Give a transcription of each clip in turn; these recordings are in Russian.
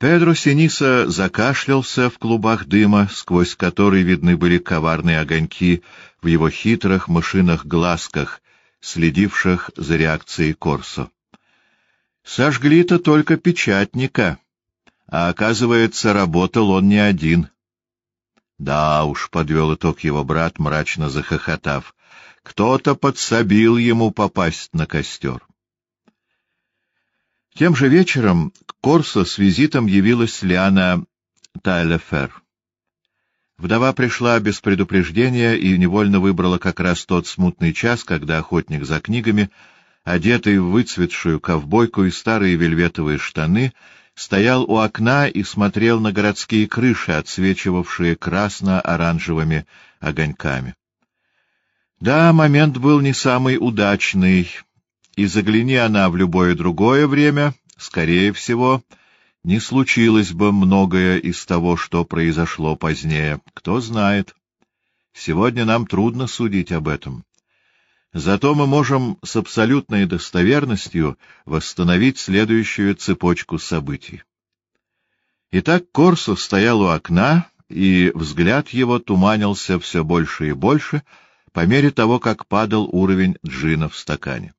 Педро Синиса закашлялся в клубах дыма, сквозь который видны были коварные огоньки в его хитрых мышиных глазках, следивших за реакцией Корсо. Сожгли-то только печатника, а, оказывается, работал он не один. Да уж, — подвел итог его брат, мрачно захохотав, — кто-то подсобил ему попасть на костер. Тем же вечером к Корсо с визитом явилась Лиана Тайлефер. Вдова пришла без предупреждения и невольно выбрала как раз тот смутный час, когда охотник за книгами, одетый в выцветшую ковбойку и старые вельветовые штаны, стоял у окна и смотрел на городские крыши, отсвечивавшие красно-оранжевыми огоньками. Да, момент был не самый удачный, и загляни она в любое другое время, скорее всего, не случилось бы многое из того, что произошло позднее. Кто знает. Сегодня нам трудно судить об этом. Зато мы можем с абсолютной достоверностью восстановить следующую цепочку событий. Итак, Корсо стоял у окна, и взгляд его туманился все больше и больше по мере того, как падал уровень джина в стакане.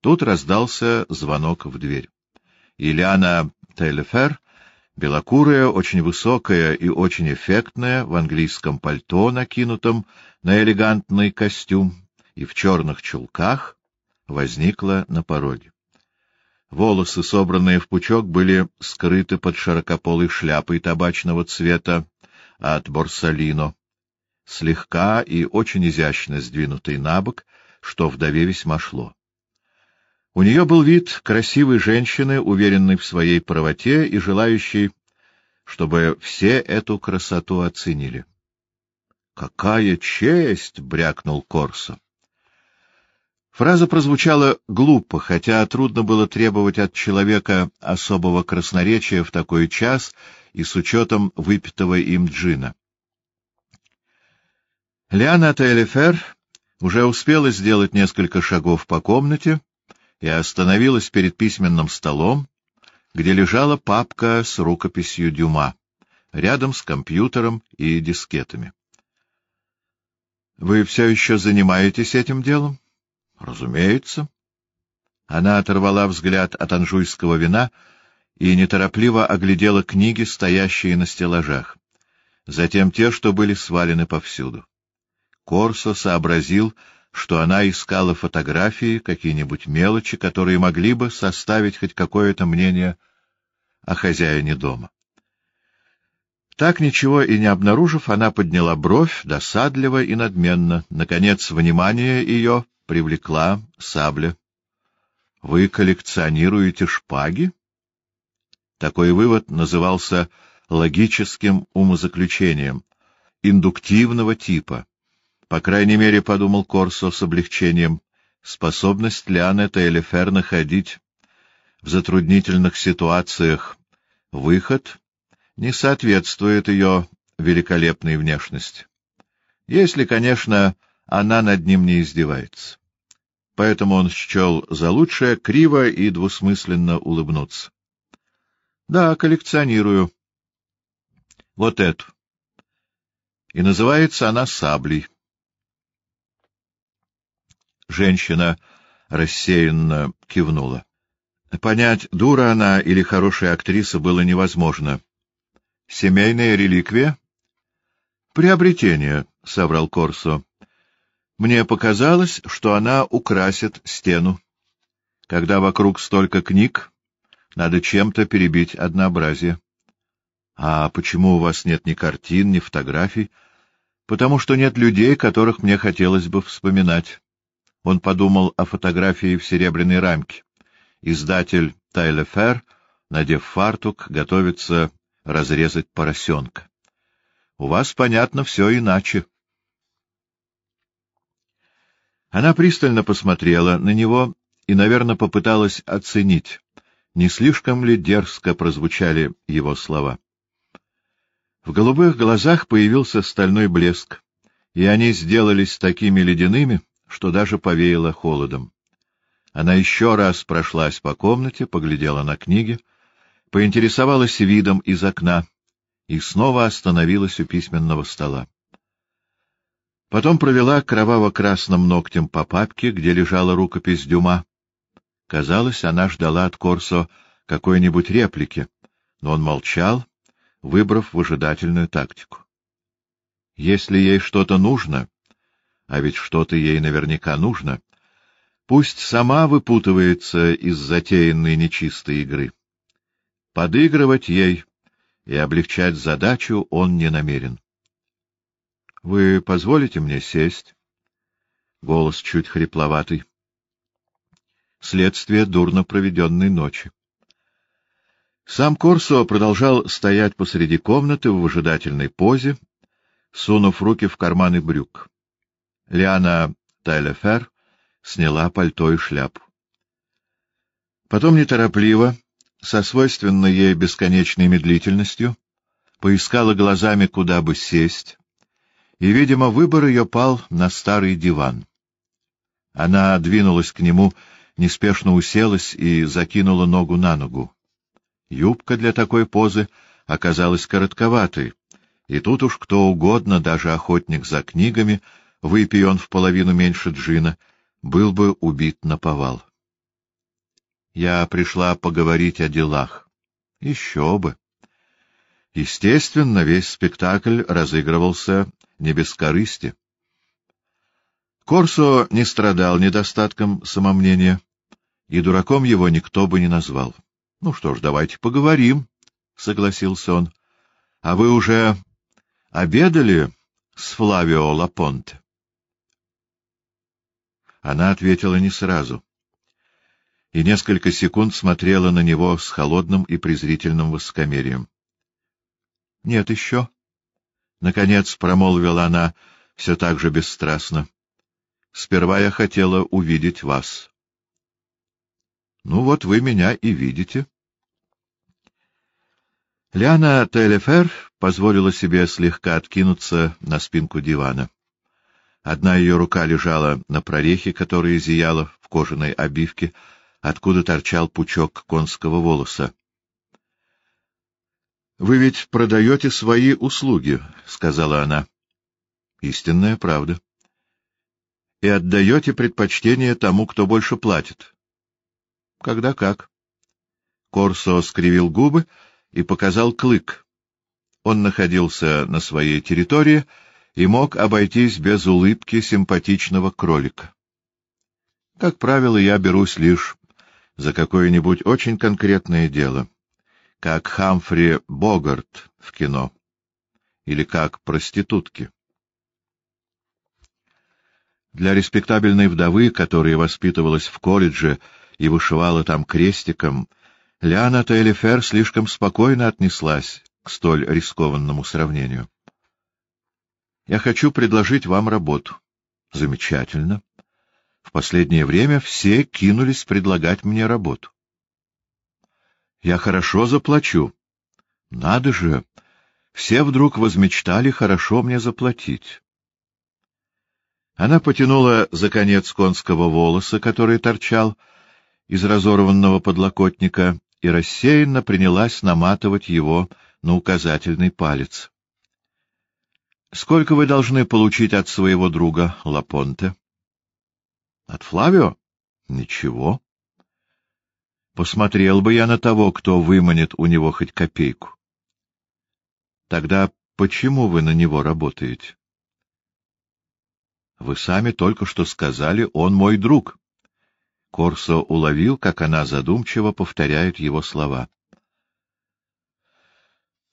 Тут раздался звонок в дверь. Ильяна Тейлефер, белокурая, очень высокая и очень эффектная, в английском пальто, накинутом на элегантный костюм, и в черных чулках, возникла на пороге. Волосы, собранные в пучок, были скрыты под широкополой шляпой табачного цвета от Борсалино, слегка и очень изящно сдвинутый на бок, что вдове весьма шло. У нее был вид красивой женщины, уверенной в своей правоте и желающей, чтобы все эту красоту оценили. — Какая честь! — брякнул Корсо. Фраза прозвучала глупо, хотя трудно было требовать от человека особого красноречия в такой час и с учетом выпитого им джина. Лиана Тейлефер уже успела сделать несколько шагов по комнате, и остановилась перед письменным столом, где лежала папка с рукописью Дюма, рядом с компьютером и дискетами. — Вы все еще занимаетесь этим делом? — Разумеется. Она оторвала взгляд от анжуйского вина и неторопливо оглядела книги, стоящие на стеллажах, затем те, что были свалены повсюду. Корсо сообразил, что она искала фотографии, какие-нибудь мелочи, которые могли бы составить хоть какое-то мнение о хозяине дома. Так ничего и не обнаружив, она подняла бровь, досадливо и надменно. Наконец, внимание ее привлекла сабля. — Вы коллекционируете шпаги? Такой вывод назывался логическим умозаключением, индуктивного типа — по крайней мере, — подумал Корсо с облегчением, — способность Лианета Элифер находить в затруднительных ситуациях выход не соответствует ее великолепной внешности. Если, конечно, она над ним не издевается. Поэтому он счел за лучшее криво и двусмысленно улыбнуться. — Да, коллекционирую. Вот эту. И называется она саблей. Женщина рассеянно кивнула. Понять, дура она или хорошая актриса, было невозможно. «Семейная реликвия?» «Приобретение», — соврал Корсо. «Мне показалось, что она украсит стену. Когда вокруг столько книг, надо чем-то перебить однообразие». «А почему у вас нет ни картин, ни фотографий?» «Потому что нет людей, которых мне хотелось бы вспоминать». Он подумал о фотографии в серебряной рамке. Издатель Тайле Фер, надев фартук, готовится разрезать поросенка. У вас, понятно, все иначе. Она пристально посмотрела на него и, наверное, попыталась оценить, не слишком ли дерзко прозвучали его слова. В голубых глазах появился стальной блеск, и они сделались такими ледяными, что даже повеяло холодом. Она еще раз прошлась по комнате, поглядела на книги, поинтересовалась видом из окна и снова остановилась у письменного стола. Потом провела кроваво-красным ногтем по папке, где лежала рукопись Дюма. Казалось, она ждала от Корсо какой-нибудь реплики, но он молчал, выбрав выжидательную тактику. Если ей что-то нужно, а ведь что-то ей наверняка нужно, пусть сама выпутывается из затеянной нечистой игры. Подыгрывать ей и облегчать задачу он не намерен. — Вы позволите мне сесть? Голос чуть хрипловатый. Следствие дурно проведенной ночи. Сам Корсо продолжал стоять посреди комнаты в выжидательной позе, сунув руки в карманы брюк. Лиана Тайлефер сняла пальто и шляпу. Потом неторопливо, со свойственной ей бесконечной медлительностью, поискала глазами, куда бы сесть, и, видимо, выбор ее пал на старый диван. Она двинулась к нему, неспешно уселась и закинула ногу на ногу. Юбка для такой позы оказалась коротковатой, и тут уж кто угодно, даже охотник за книгами, выпей он в половину меньше джина, был бы убит на повал. Я пришла поговорить о делах. Еще бы. Естественно, весь спектакль разыгрывался не без корысти. Корсо не страдал недостатком самомнения, и дураком его никто бы не назвал. — Ну что ж, давайте поговорим, — согласился он. — А вы уже обедали с Флавио Лапонте? Она ответила не сразу и несколько секунд смотрела на него с холодным и презрительным высокомерием. — Нет еще. Наконец промолвила она все так же бесстрастно. — Сперва я хотела увидеть вас. — Ну вот вы меня и видите. Лиана Телефер позволила себе слегка откинуться на спинку дивана. Одна ее рука лежала на прорехе, которая зияла в кожаной обивке, откуда торчал пучок конского волоса. — Вы ведь продаете свои услуги, — сказала она. — Истинная правда. — И отдаете предпочтение тому, кто больше платит. — Когда как. Корсо скривил губы и показал клык. Он находился на своей территории и мог обойтись без улыбки симпатичного кролика. Как правило, я берусь лишь за какое-нибудь очень конкретное дело, как Хамфри Богарт в кино, или как проститутки. Для респектабельной вдовы, которая воспитывалась в колледже и вышивала там крестиком, Лиана Тейлифер слишком спокойно отнеслась к столь рискованному сравнению. «Я хочу предложить вам работу». «Замечательно. В последнее время все кинулись предлагать мне работу. Я хорошо заплачу. Надо же! Все вдруг возмечтали хорошо мне заплатить. Она потянула за конец конского волоса, который торчал из разорванного подлокотника, и рассеянно принялась наматывать его на указательный палец. — Сколько вы должны получить от своего друга Лапонте? От Флавио? Ничего. Посмотрел бы я на того, кто выманит у него хоть копейку. Тогда почему вы на него работаете? Вы сами только что сказали, он мой друг. Корсо уловил, как она задумчиво повторяет его слова.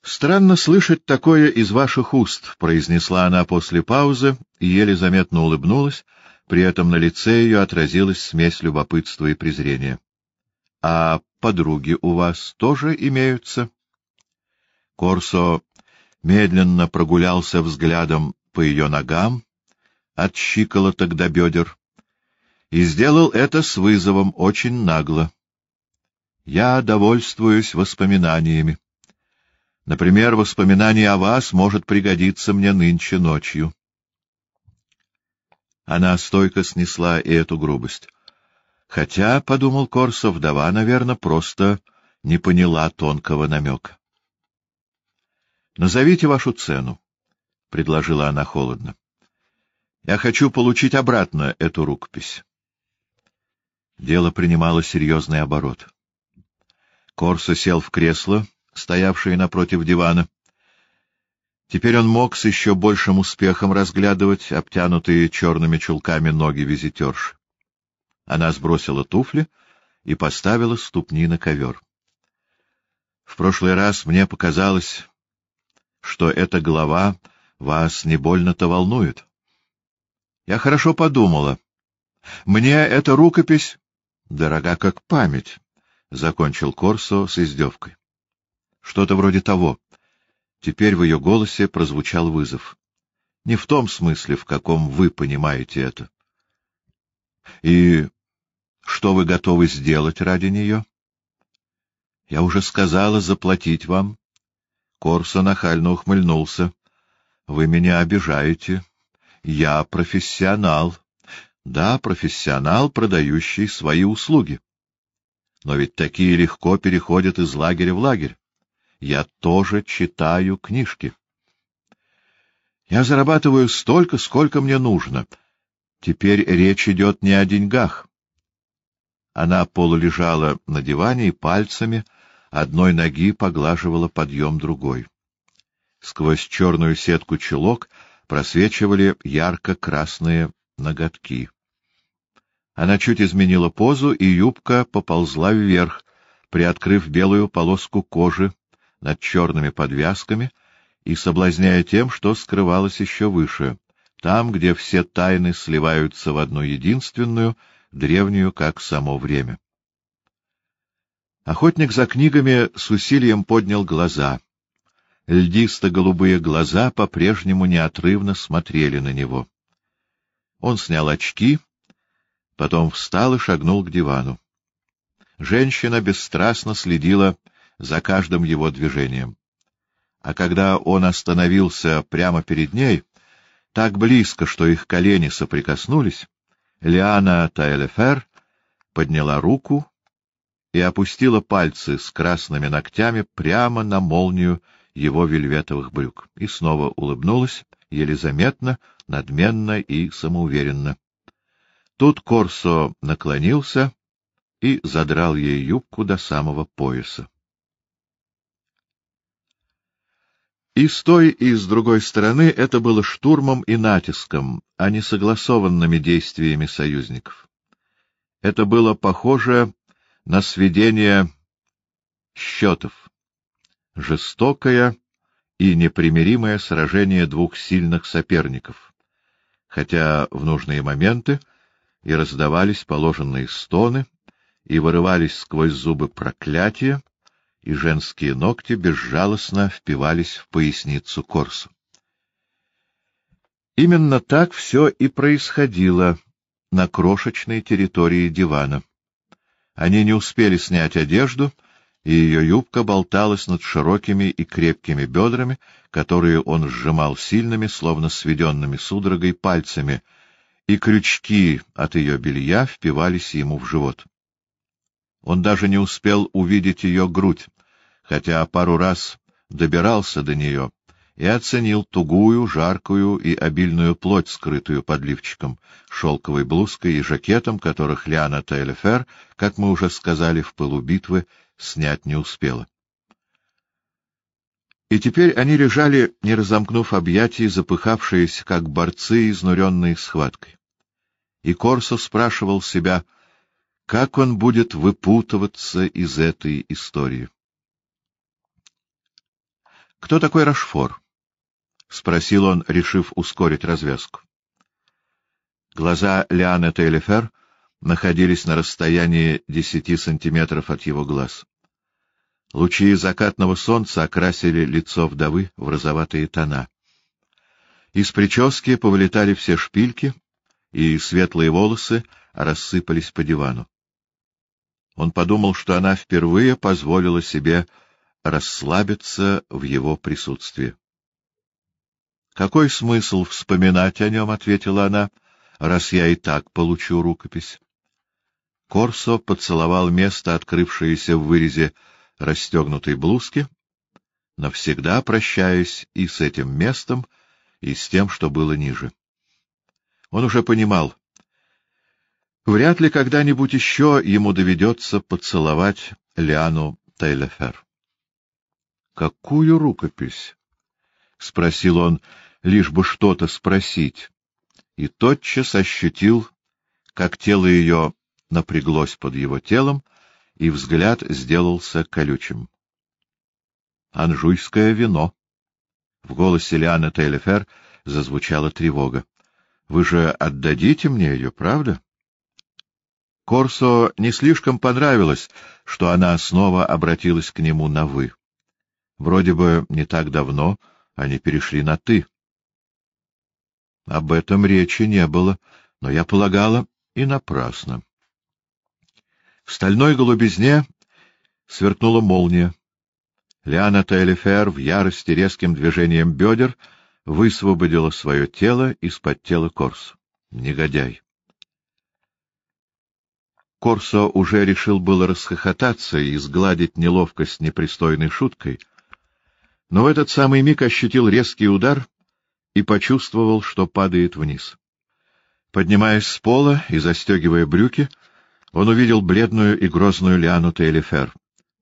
«Странно слышать такое из ваших уст», — произнесла она после паузы и еле заметно улыбнулась, при этом на лице ее отразилась смесь любопытства и презрения. — А подруги у вас тоже имеются? Корсо медленно прогулялся взглядом по ее ногам, от щиколоток до бедер, и сделал это с вызовом очень нагло. Я довольствуюсь воспоминаниями. Например, воспоминание о вас может пригодиться мне нынче ночью. Она стойко снесла и эту грубость. Хотя, — подумал Корсо, — вдова, наверное, просто не поняла тонкого намека. — Назовите вашу цену, — предложила она холодно. — Я хочу получить обратно эту рукопись. Дело принимало серьезный оборот. Корсо сел в кресло, стоявшее напротив дивана. Теперь он мог с еще большим успехом разглядывать обтянутые черными чулками ноги визитерши. Она сбросила туфли и поставила ступни на ковер. В прошлый раз мне показалось, что эта глава вас не больно-то волнует. Я хорошо подумала. Мне эта рукопись дорога как память, — закончил Корсо с издевкой. Что-то вроде того. Теперь в ее голосе прозвучал вызов. Не в том смысле, в каком вы понимаете это. И что вы готовы сделать ради нее? Я уже сказала заплатить вам. Корсо нахально ухмыльнулся. Вы меня обижаете. Я профессионал. Да, профессионал, продающий свои услуги. Но ведь такие легко переходят из лагеря в лагерь. Я тоже читаю книжки. Я зарабатываю столько, сколько мне нужно. Теперь речь идет не о деньгах. Она полулежала на диване и пальцами одной ноги поглаживала подъем другой. Сквозь черную сетку чулок просвечивали ярко-красные ноготки. Она чуть изменила позу, и юбка поползла вверх, приоткрыв белую полоску кожи над черными подвязками и соблазняя тем, что скрывалось еще выше, там, где все тайны сливаются в одну единственную, древнюю, как само время. Охотник за книгами с усилием поднял глаза. Льдисто-голубые глаза по-прежнему неотрывно смотрели на него. Он снял очки потом встал и шагнул к дивану. Женщина бесстрастно следила за каждым его движением. А когда он остановился прямо перед ней, так близко, что их колени соприкоснулись, Лиана Тайлефер подняла руку и опустила пальцы с красными ногтями прямо на молнию его вельветовых брюк и снова улыбнулась, еле заметно, надменно и самоуверенно. Тут Корсо наклонился и задрал ей юбку до самого пояса. И с той, и с другой стороны это было штурмом и натиском, а не согласованными действиями союзников. Это было похоже на сведение счетов, жестокое и непримиримое сражение двух сильных соперников, хотя в нужные моменты — и раздавались положенные стоны, и вырывались сквозь зубы проклятия, и женские ногти безжалостно впивались в поясницу Корсу. Именно так все и происходило на крошечной территории дивана. Они не успели снять одежду, и ее юбка болталась над широкими и крепкими бедрами, которые он сжимал сильными, словно сведенными судорогой, пальцами — и крючки от ее белья впивались ему в живот. Он даже не успел увидеть ее грудь, хотя пару раз добирался до нее и оценил тугую, жаркую и обильную плоть, скрытую под лифчиком, шелковой блузкой и жакетом, которых Лиана Тейлефер, как мы уже сказали в пылу битвы, снять не успела. И теперь они лежали, не разомкнув объятий, запыхавшиеся, как борцы, изнуренные схваткой и Корсо спрашивал себя, как он будет выпутываться из этой истории. «Кто такой Рашфор?» — спросил он, решив ускорить развязку. Глаза Лианы Тейлефер находились на расстоянии десяти сантиметров от его глаз. Лучи закатного солнца окрасили лицо вдовы в розоватые тона. Из прически повылетали все шпильки — и светлые волосы рассыпались по дивану. Он подумал, что она впервые позволила себе расслабиться в его присутствии. — Какой смысл вспоминать о нем, — ответила она, — раз я и так получу рукопись. Корсо поцеловал место, открывшееся в вырезе расстегнутой блузки, навсегда прощаясь и с этим местом, и с тем, что было ниже. Он уже понимал, вряд ли когда-нибудь еще ему доведется поцеловать Лиану Тейлефер. «Какую рукопись?» — спросил он, лишь бы что-то спросить, и тотчас ощутил, как тело ее напряглось под его телом, и взгляд сделался колючим. «Анжуйское вино». В голосе Лианы Тейлефер зазвучала тревога. «Вы же отдадите мне ее, правда?» Корсо не слишком понравилось, что она снова обратилась к нему на «вы». Вроде бы не так давно они перешли на «ты». Об этом речи не было, но я полагала и напрасно. В стальной голубизне сверкнула молния. Лиана Тейлифер в ярости резким движением бедер высвободила свое тело из-под тела Корсо. Негодяй! Корсо уже решил было расхохотаться и сгладить неловкость непристойной шуткой, но в этот самый миг ощутил резкий удар и почувствовал, что падает вниз. Поднимаясь с пола и застегивая брюки, он увидел бледную и грозную Лиану Тейлифер.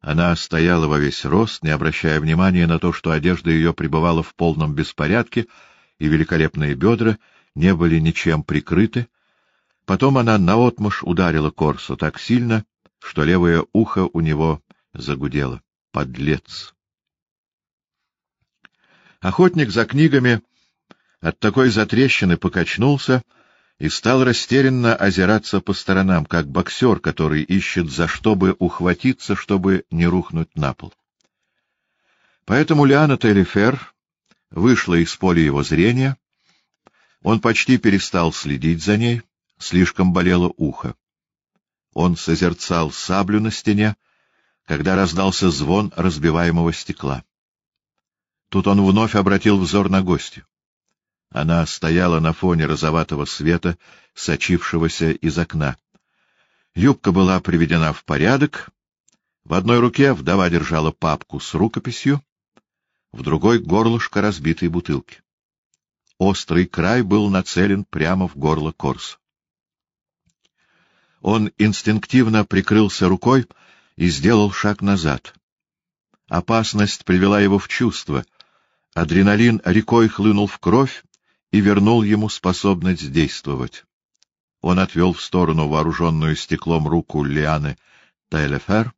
Она стояла во весь рост, не обращая внимания на то, что одежда ее пребывала в полном беспорядке, и великолепные бедра не были ничем прикрыты. Потом она наотмашь ударила Корсу так сильно, что левое ухо у него загудело. Подлец! Охотник за книгами от такой затрещины покачнулся и стал растерянно озираться по сторонам, как боксер, который ищет за что бы ухватиться, чтобы не рухнуть на пол. Поэтому Лиана Телефер вышла из поля его зрения, он почти перестал следить за ней, слишком болело ухо. Он созерцал саблю на стене, когда раздался звон разбиваемого стекла. Тут он вновь обратил взор на гостью. Она стояла на фоне розоватого света, сочившегося из окна. Юбка была приведена в порядок. В одной руке вдова держала папку с рукописью, в другой — горлышко разбитой бутылки. Острый край был нацелен прямо в горло Корс. Он инстинктивно прикрылся рукой и сделал шаг назад. Опасность привела его в чувство. Адреналин рекой хлынул в кровь, и вернул ему способность действовать. Он отвел в сторону вооруженную стеклом руку Лианы Тайлефер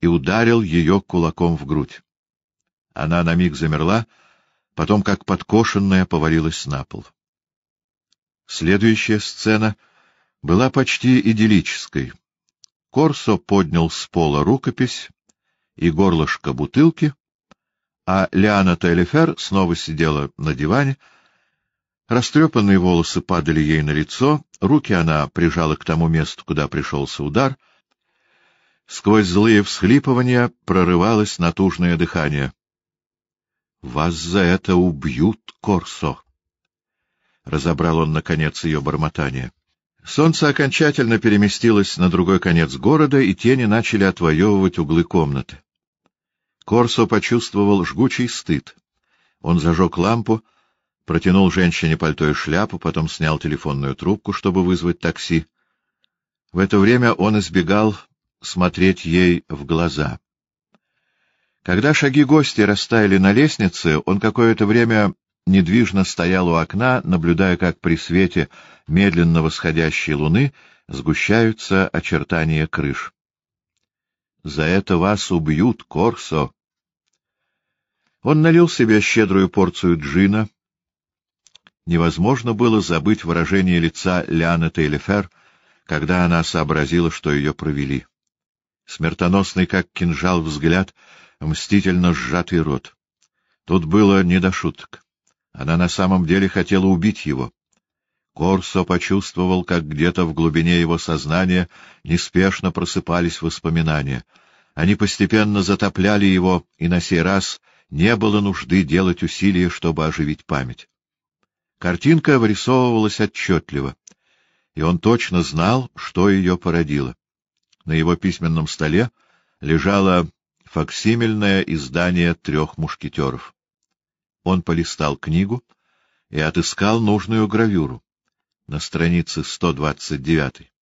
и ударил ее кулаком в грудь. Она на миг замерла, потом, как подкошенная, повалилась на пол. Следующая сцена была почти идиллической. Корсо поднял с пола рукопись и горлышко бутылки, а Лиана Тайлефер снова сидела на диване, Растрепанные волосы падали ей на лицо, руки она прижала к тому месту, куда пришелся удар. Сквозь злые всхлипывания прорывалось натужное дыхание. — Вас за это убьют, Корсо! — разобрал он, наконец, ее бормотание. Солнце окончательно переместилось на другой конец города, и тени начали отвоевывать углы комнаты. Корсо почувствовал жгучий стыд. Он зажег лампу, протянул женщине пальто и шляпу, потом снял телефонную трубку, чтобы вызвать такси. В это время он избегал смотреть ей в глаза. Когда шаги гостя растаяли на лестнице, он какое-то время недвижно стоял у окна, наблюдая, как при свете медленно восходящей луны сгущаются очертания крыш. «За это вас убьют, Корсо!» Он налил себе щедрую порцию джина, Невозможно было забыть выражение лица Лианы Тейлефер, когда она сообразила, что ее провели. Смертоносный, как кинжал, взгляд, мстительно сжатый рот. Тут было не до шуток. Она на самом деле хотела убить его. Корсо почувствовал, как где-то в глубине его сознания неспешно просыпались воспоминания. Они постепенно затопляли его, и на сей раз не было нужды делать усилия, чтобы оживить память. Картинка вырисовывалась отчетливо, и он точно знал, что ее породило. На его письменном столе лежала факсимильное издание трех мушкетеров. Он полистал книгу и отыскал нужную гравюру на странице 129.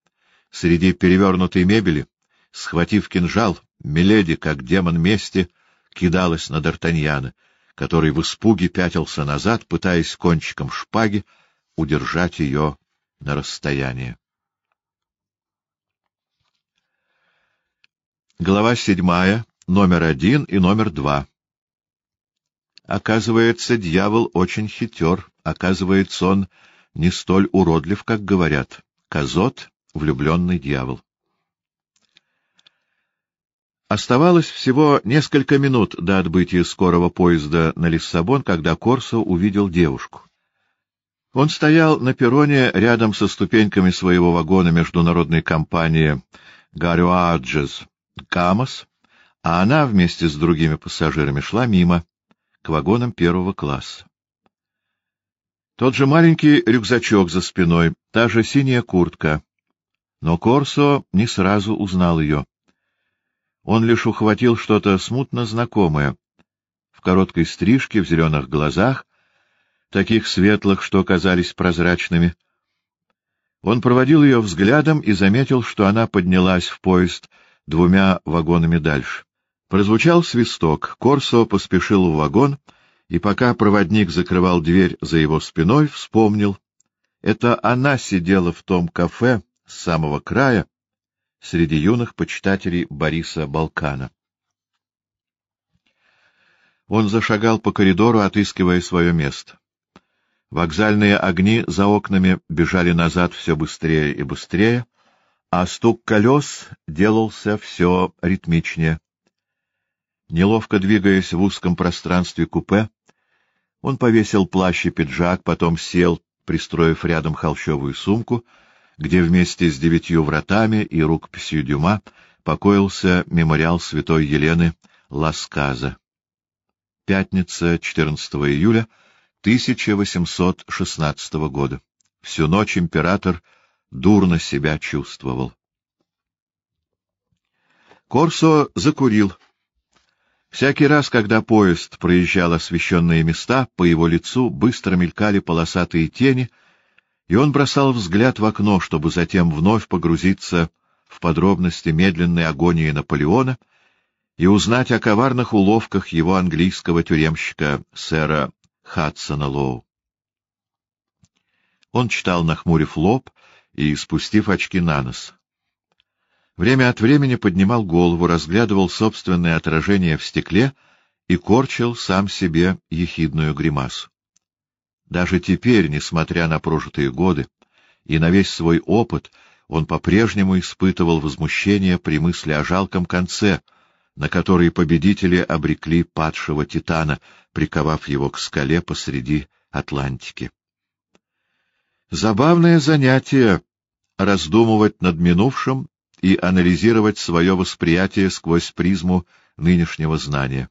Среди перевернутой мебели, схватив кинжал, Миледи, как демон мести, кидалась на Д'Артаньяна, который в испуге пятился назад, пытаясь кончиком шпаги удержать ее на расстоянии. Глава седьмая, номер один и номер два. Оказывается, дьявол очень хитер, оказывается, он не столь уродлив, как говорят. Казот — влюбленный дьявол. Оставалось всего несколько минут до отбытия скорого поезда на Лиссабон, когда Корсо увидел девушку. Он стоял на перроне рядом со ступеньками своего вагона международной компании «Гарюаджес» Камос, а она вместе с другими пассажирами шла мимо, к вагонам первого класса. Тот же маленький рюкзачок за спиной, та же синяя куртка. Но Корсо не сразу узнал ее. Он лишь ухватил что-то смутно знакомое. В короткой стрижке, в зеленых глазах, таких светлых, что казались прозрачными. Он проводил ее взглядом и заметил, что она поднялась в поезд двумя вагонами дальше. Прозвучал свисток, Корсо поспешил в вагон, и пока проводник закрывал дверь за его спиной, вспомнил. Это она сидела в том кафе с самого края, среди юных почитателей Бориса Балкана. Он зашагал по коридору, отыскивая свое место. Вокзальные огни за окнами бежали назад все быстрее и быстрее, а стук колес делался все ритмичнее. Неловко двигаясь в узком пространстве купе, он повесил плащ и пиджак, потом сел, пристроив рядом холщовую сумку, где вместе с девятью вратами и рукописью Дюма покоился мемориал святой Елены Ласказа. Пятница, 14 июля 1816 года. Всю ночь император дурно себя чувствовал. Корсо закурил. Всякий раз, когда поезд проезжал освещенные места, по его лицу быстро мелькали полосатые тени, и он бросал взгляд в окно, чтобы затем вновь погрузиться в подробности медленной агонии Наполеона и узнать о коварных уловках его английского тюремщика сэра Хадсона Лоу. Он читал, нахмурив лоб, и спустив очки на нос. Время от времени поднимал голову, разглядывал собственное отражение в стекле и корчил сам себе ехидную гримасу. Даже теперь, несмотря на прожитые годы и на весь свой опыт, он по-прежнему испытывал возмущение при мысли о жалком конце, на который победители обрекли падшего Титана, приковав его к скале посреди Атлантики. Забавное занятие — раздумывать над минувшим и анализировать свое восприятие сквозь призму нынешнего знания.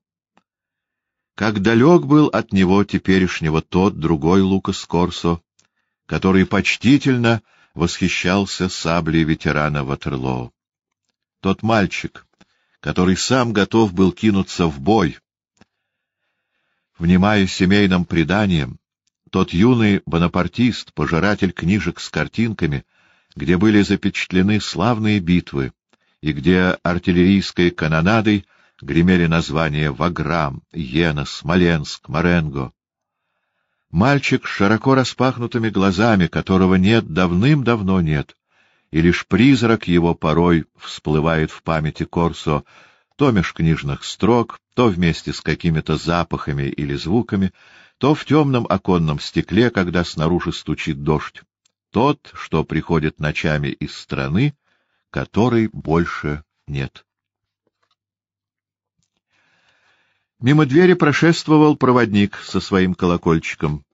Как далек был от него теперешнего тот другой Лукас Корсо, который почтительно восхищался саблей ветерана Ватерлоо. Тот мальчик, который сам готов был кинуться в бой, внимая семейным преданиям, тот юный бонапартист, пожиратель книжек с картинками, где были запечатлены славные битвы, и где артиллерийской канонадой гремели названия Ваграм, Йена, Смоленск, Маренго. Мальчик с широко распахнутыми глазами, которого нет давным-давно нет, и лишь призрак его порой всплывает в памяти Корсо, то меж книжных строк, то вместе с какими-то запахами или звуками, то в темном оконном стекле, когда снаружи стучит дождь, тот, что приходит ночами из страны, которой больше нет. Мимо двери прошествовал проводник со своим колокольчиком.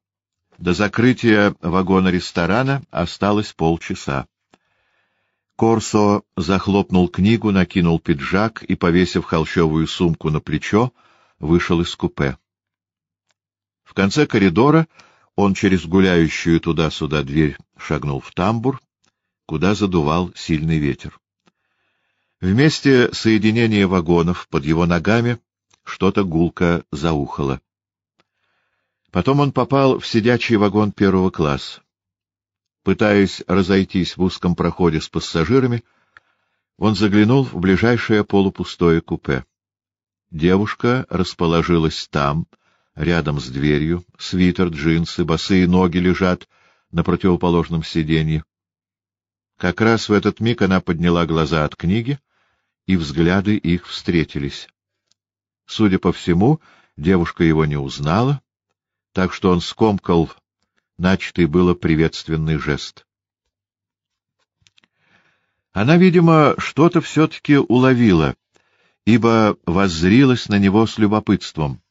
До закрытия вагона ресторана осталось полчаса. Корсо захлопнул книгу, накинул пиджак и, повесив холщовую сумку на плечо, вышел из купе. В конце коридора он через гуляющую туда-сюда дверь шагнул в тамбур, куда задувал сильный ветер. В месте соединения вагонов под его ногами что-то гулко заухало. Потом он попал в сидячий вагон первого класса. Пытаясь разойтись в узком проходе с пассажирами, он заглянул в ближайшее полупустое купе. Девушка расположилась там, рядом с дверью, свитер, джинсы, босые ноги лежат на противоположном сиденье. Как раз в этот миг она подняла глаза от книги, и взгляды их встретились. Судя по всему, девушка его не узнала, так что он скомкал начатый было приветственный жест. Она, видимо, что-то все-таки уловила, ибо воззрилась на него с любопытством.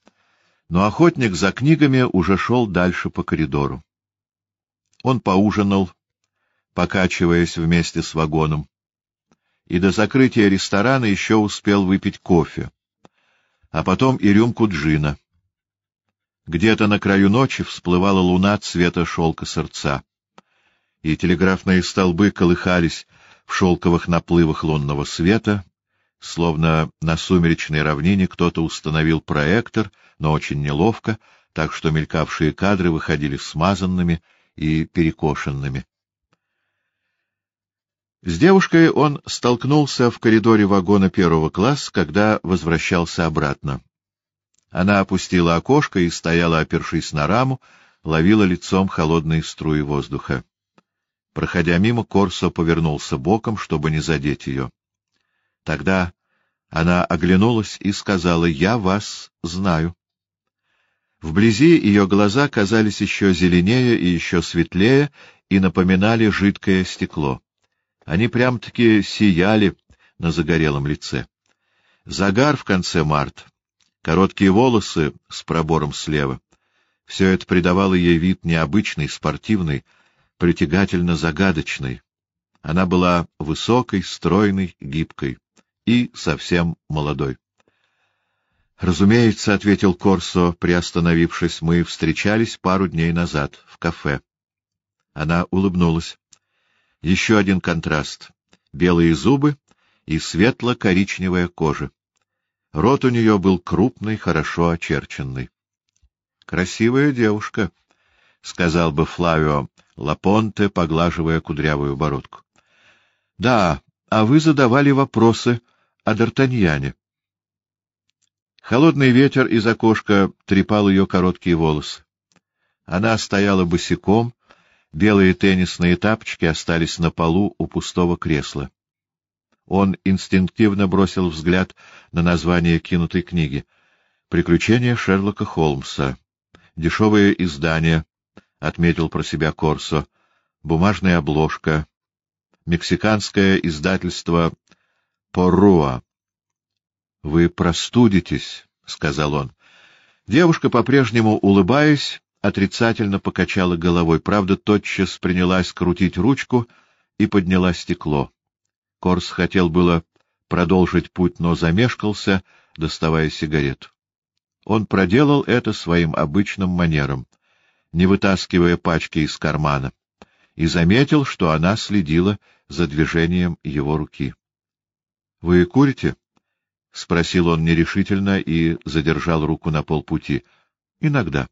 Но охотник за книгами уже шел дальше по коридору. Он поужинал, покачиваясь вместе с вагоном, и до закрытия ресторана еще успел выпить кофе, а потом и рюмку джина. Где-то на краю ночи всплывала луна цвета шелка сердца, и телеграфные столбы колыхались в шелковых наплывах лунного света, словно на сумеречной равнине кто-то установил проектор, но очень неловко, так что мелькавшие кадры выходили смазанными и перекошенными. С девушкой он столкнулся в коридоре вагона первого класса, когда возвращался обратно. Она опустила окошко и стояла, опершись на раму, ловила лицом холодные струи воздуха. Проходя мимо, Корсо повернулся боком, чтобы не задеть ее. Тогда она оглянулась и сказала, — Я вас знаю. Вблизи ее глаза казались еще зеленее и еще светлее и напоминали жидкое стекло. Они прям-таки сияли на загорелом лице. Загар в конце марта, короткие волосы с пробором слева — все это придавало ей вид необычный, спортивный, притягательно загадочной. Она была высокой, стройной, гибкой и совсем молодой. — Разумеется, — ответил Корсо, приостановившись, — мы встречались пару дней назад в кафе. Она улыбнулась. Еще один контраст — белые зубы и светло-коричневая кожа. Рот у нее был крупный, хорошо очерченный. — Красивая девушка, — сказал бы Флавио Лапонте, поглаживая кудрявую бородку. — Да, а вы задавали вопросы о Д'Артаньяне. Холодный ветер из окошка трепал ее короткие волосы. Она стояла босиком, белые теннисные тапочки остались на полу у пустого кресла. Он инстинктивно бросил взгляд на название кинутой книги. «Приключения Шерлока Холмса». Дешевое издание, — отметил про себя Корсо. Бумажная обложка. Мексиканское издательство «Порруа». — Вы простудитесь, — сказал он. Девушка, по-прежнему улыбаясь, отрицательно покачала головой, правда, тотчас принялась крутить ручку и подняла стекло. Корс хотел было продолжить путь, но замешкался, доставая сигарету. Он проделал это своим обычным манером не вытаскивая пачки из кармана, и заметил, что она следила за движением его руки. — Вы курите? — спросил он нерешительно и задержал руку на полпути. — Иногда.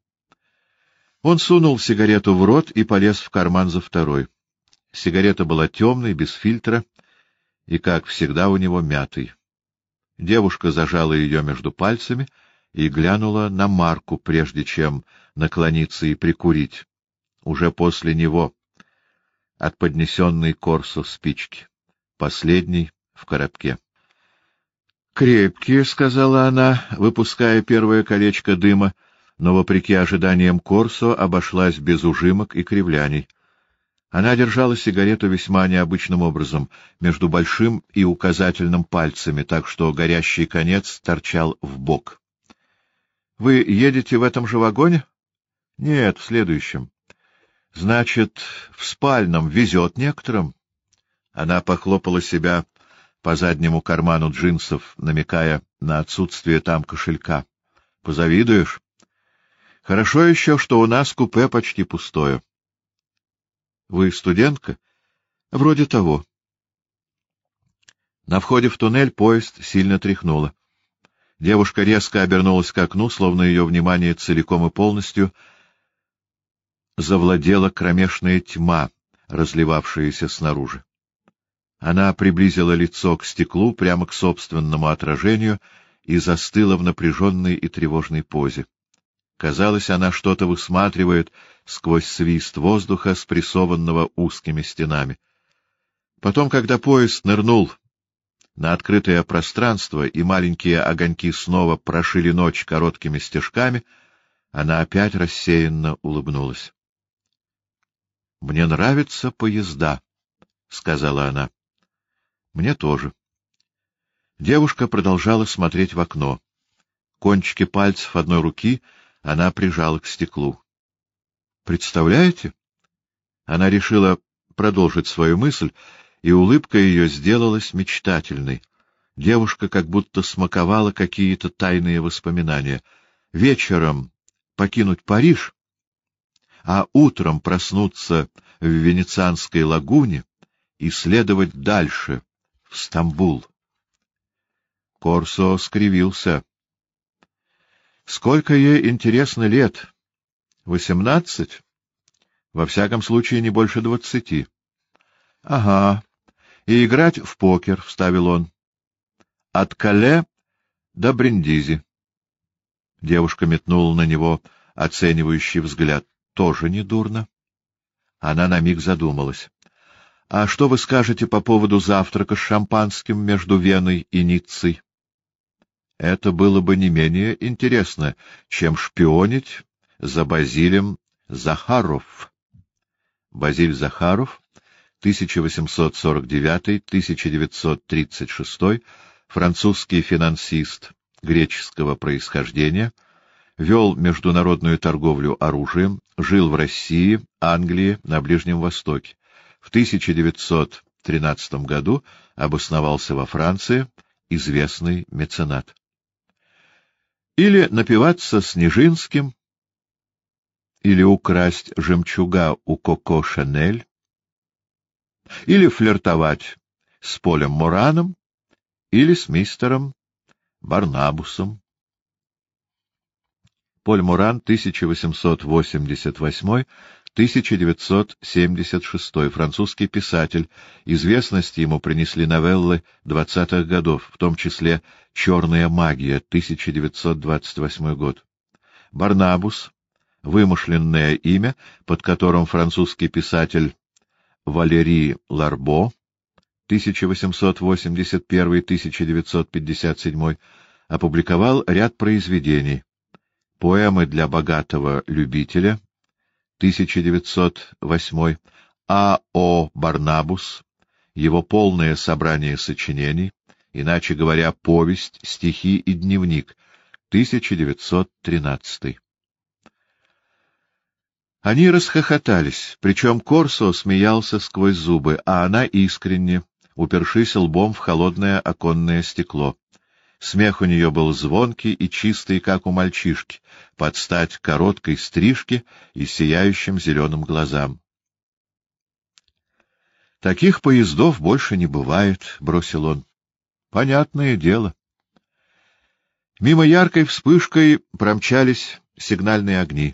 Он сунул сигарету в рот и полез в карман за второй. Сигарета была темной, без фильтра, и, как всегда, у него мятой. Девушка зажала ее между пальцами и глянула на Марку, прежде чем наклониться и прикурить. Уже после него, от поднесенной корсу спички, последний в коробке. «Крепкие», — сказала она, выпуская первое колечко дыма, но, вопреки ожиданиям Корсо, обошлась без ужимок и кривляний. Она держала сигарету весьма необычным образом, между большим и указательным пальцами, так что горящий конец торчал в бок. Вы едете в этом же вагоне? — Нет, в следующем. — Значит, в спальном везет некоторым? Она похлопала себя по заднему карману джинсов, намекая на отсутствие там кошелька. — Позавидуешь? — Хорошо еще, что у нас купе почти пустое. — Вы студентка? — Вроде того. На входе в туннель поезд сильно тряхнуло. Девушка резко обернулась к окну, словно ее внимание целиком и полностью завладела кромешная тьма, разливавшаяся снаружи. Она приблизила лицо к стеклу, прямо к собственному отражению, и застыла в напряженной и тревожной позе. Казалось, она что-то высматривает сквозь свист воздуха, спрессованного узкими стенами. Потом, когда поезд нырнул на открытое пространство, и маленькие огоньки снова прошили ночь короткими стежками, она опять рассеянно улыбнулась. — Мне нравятся поезда, — сказала она. — Мне тоже. Девушка продолжала смотреть в окно. Кончики пальцев одной руки она прижала к стеклу. Представляете? Она решила продолжить свою мысль, и улыбка ее сделалась мечтательной. Девушка как будто смаковала какие-то тайные воспоминания. Вечером покинуть Париж, а утром проснуться в Венецианской лагуне и следовать дальше, Стамбул. Корсо скривился. Сколько ей, интересно, лет? Восемнадцать? Во всяком случае, не больше двадцати. — Ага. И играть в покер, — вставил он. — От Кале до Бриндизи. Девушка метнула на него оценивающий взгляд. Тоже недурно. Она на миг задумалась. — А что вы скажете по поводу завтрака с шампанским между Веной и Ниццей? Это было бы не менее интересно, чем шпионить за Базилем Захаров. Базиль Захаров, 1849-1936, французский финансист греческого происхождения, вел международную торговлю оружием, жил в России, Англии, на Ближнем Востоке. В 1913 году обосновался во Франции, известный меценат. Или напиваться с Нижинским, или украсть жемчуга у Коко Шанель, или флиртовать с Полем Мораном, или с мистером Барнабусом. Поль Муран, 1888-1976, французский писатель. Известность ему принесли новеллы двадцатых годов, в том числе «Черная магия», 1928 год. Барнабус — вымышленное имя, под которым французский писатель Валерий Ларбо 1881-1957 опубликовал ряд произведений. Поэмы для богатого любителя 1908 А. О. Барнабус, его полное собрание сочинений, иначе говоря, повесть, стихи и дневник, 1913. Они расхохотались, причем Корсо смеялся сквозь зубы, а она искренне, упершись лбом в холодное оконное стекло. Смех у нее был звонкий и чистый, как у мальчишки, под стать короткой стрижке и сияющим зеленым глазам. — Таких поездов больше не бывает, — бросил он. — Понятное дело. Мимо яркой вспышкой промчались сигнальные огни.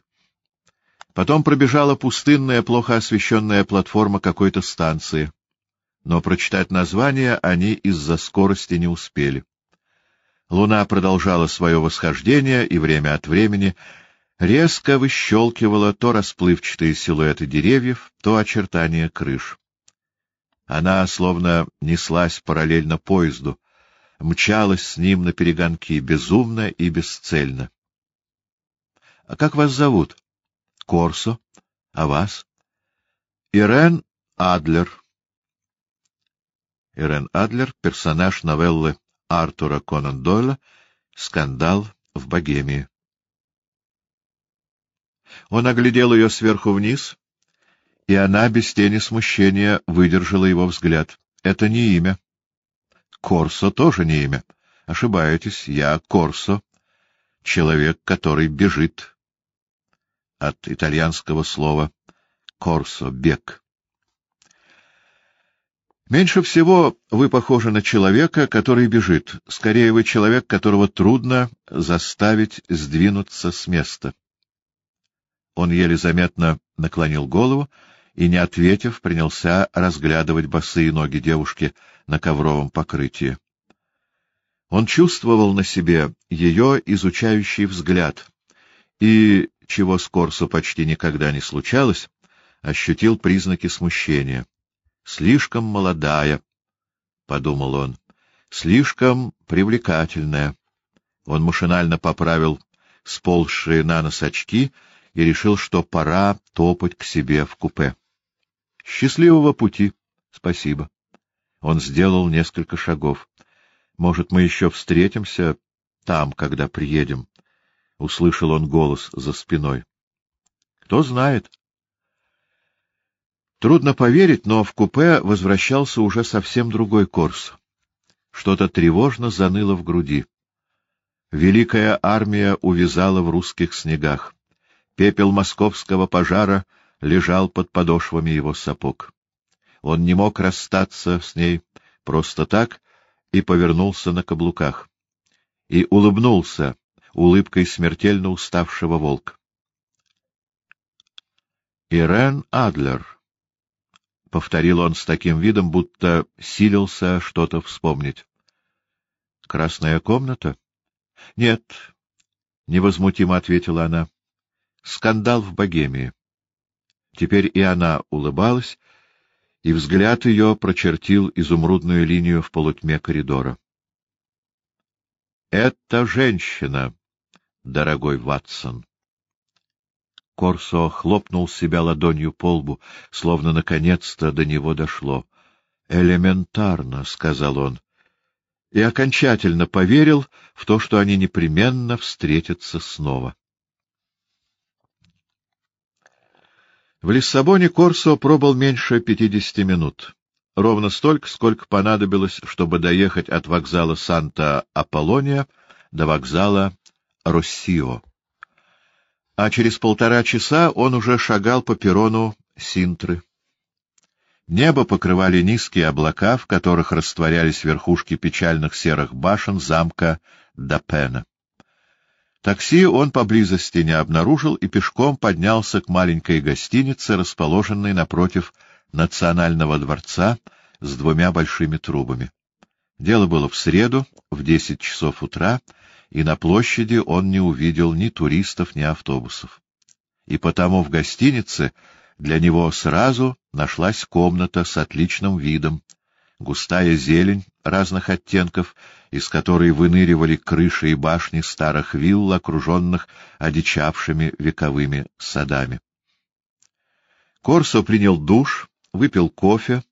Потом пробежала пустынная, плохо освещенная платформа какой-то станции. Но прочитать название они из-за скорости не успели. Луна продолжала свое восхождение и время от времени резко выщелкивала то расплывчатые силуэты деревьев, то очертания крыш. Она словно неслась параллельно поезду, мчалась с ним на перегонки, безумно и бесцельно. — А как вас зовут? — Корсо. — А вас? — Ирен Адлер. Ирен Адлер — персонаж новеллы Артура Конан Дойла «Скандал в Богемии». Он оглядел ее сверху вниз, и она без тени смущения выдержала его взгляд. Это не имя. Корсо тоже не имя. Ошибаетесь, я Корсо, человек, который бежит. От итальянского слова «корсо» — бег. Меньше всего вы похожи на человека, который бежит. Скорее, вы человек, которого трудно заставить сдвинуться с места. Он еле заметно наклонил голову и, не ответив, принялся разглядывать босые ноги девушки на ковровом покрытии. Он чувствовал на себе ее изучающий взгляд и, чего с Корсо почти никогда не случалось, ощутил признаки смущения. Слишком молодая, — подумал он, — слишком привлекательная. Он машинально поправил сползшие на нос очки и решил, что пора топать к себе в купе. — Счастливого пути. Спасибо. Он сделал несколько шагов. — Может, мы еще встретимся там, когда приедем? — услышал он голос за спиной. — Кто знает. Трудно поверить, но в купе возвращался уже совсем другой Корс. Что-то тревожно заныло в груди. Великая армия увязала в русских снегах. Пепел московского пожара лежал под подошвами его сапог. Он не мог расстаться с ней просто так и повернулся на каблуках. И улыбнулся улыбкой смертельно уставшего волка. Ирен Адлер — повторил он с таким видом, будто силился что-то вспомнить. — Красная комната? — Нет, — невозмутимо ответила она. — Скандал в Богемии. Теперь и она улыбалась, и взгляд ее прочертил изумрудную линию в полутьме коридора. — Это женщина, дорогой Ватсон. Корсо хлопнул себя ладонью по лбу, словно наконец-то до него дошло. «Элементарно», — сказал он, и окончательно поверил в то, что они непременно встретятся снова. В Лиссабоне Корсо пробыл меньше пятидесяти минут. Ровно столько, сколько понадобилось, чтобы доехать от вокзала Санта-Аполлония до вокзала Россио а через полтора часа он уже шагал по перрону Синтры. Небо покрывали низкие облака, в которых растворялись верхушки печальных серых башен замка Дапена. Такси он поблизости не обнаружил и пешком поднялся к маленькой гостинице, расположенной напротив Национального дворца с двумя большими трубами. Дело было в среду, в десять часов утра, и на площади он не увидел ни туристов, ни автобусов. И потому в гостинице для него сразу нашлась комната с отличным видом, густая зелень разных оттенков, из которой выныривали крыши и башни старых вилл, окруженных одичавшими вековыми садами. Корсо принял душ, выпил кофе,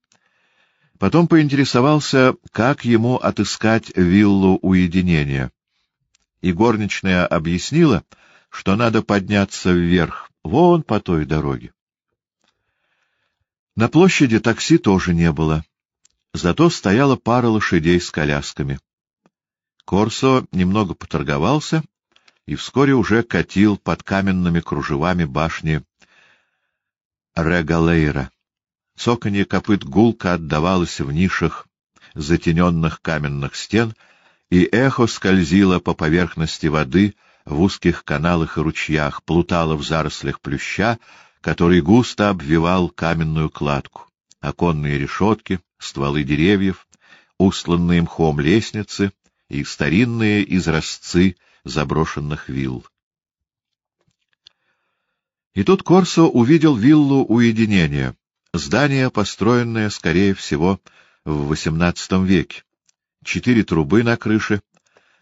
потом поинтересовался, как ему отыскать виллу уединения — и горничная объяснила, что надо подняться вверх, вон по той дороге. На площади такси тоже не было, зато стояла пара лошадей с колясками. Корсо немного поторговался и вскоре уже катил под каменными кружевами башни Регалейра. Цоканье копыт гулко отдавалось в нишах затененных каменных стен — и эхо скользило по поверхности воды в узких каналах и ручьях, плутало в зарослях плюща, который густо обвивал каменную кладку, оконные решетки, стволы деревьев, устланные мхом лестницы и старинные изразцы заброшенных вилл. И тут Корсо увидел виллу уединения, здание, построенное, скорее всего, в XVIII веке, четыре трубы на крыше,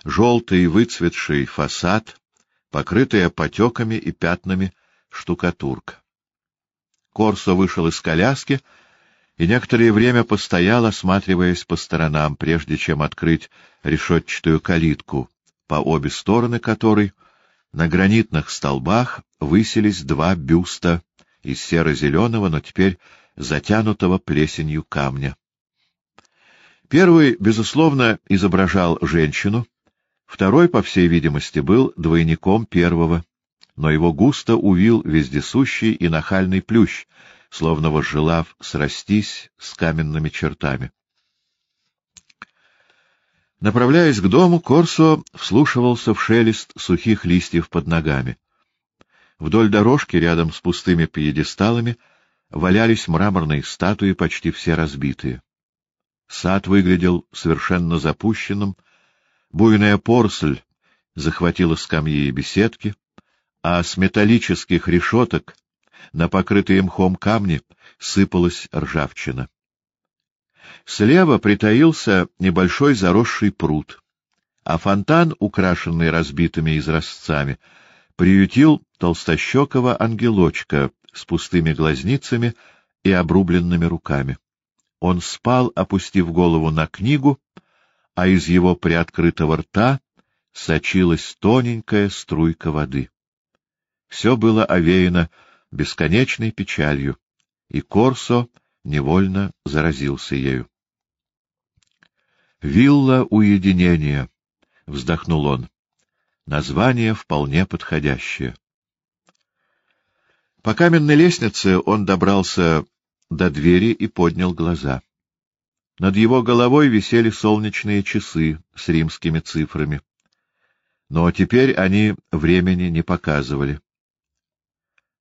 желтый выцветший фасад, покрытая потеками и пятнами штукатурка. Корсо вышел из коляски и некоторое время постоял, осматриваясь по сторонам, прежде чем открыть решетчатую калитку, по обе стороны которой на гранитных столбах высились два бюста из серо-зеленого, но теперь затянутого плесенью камня. Первый, безусловно, изображал женщину, второй, по всей видимости, был двойником первого, но его густо увил вездесущий и нахальный плющ, словно возжелав срастись с каменными чертами. Направляясь к дому, Корсо вслушивался в шелест сухих листьев под ногами. Вдоль дорожки, рядом с пустыми пьедесталами, валялись мраморные статуи, почти все разбитые. Сад выглядел совершенно запущенным, буйная порсель захватила скамьи и беседки, а с металлических решеток на покрытые мхом камни сыпалась ржавчина. Слева притаился небольшой заросший пруд, а фонтан, украшенный разбитыми изразцами, приютил толстощекого ангелочка с пустыми глазницами и обрубленными руками. Он спал, опустив голову на книгу, а из его приоткрытого рта сочилась тоненькая струйка воды. Все было овеяно бесконечной печалью, и Корсо невольно заразился ею. «Вилла уединения», — вздохнул он. Название вполне подходящее. По каменной лестнице он добрался до двери и поднял глаза. Над его головой висели солнечные часы с римскими цифрами. Но теперь они времени не показывали.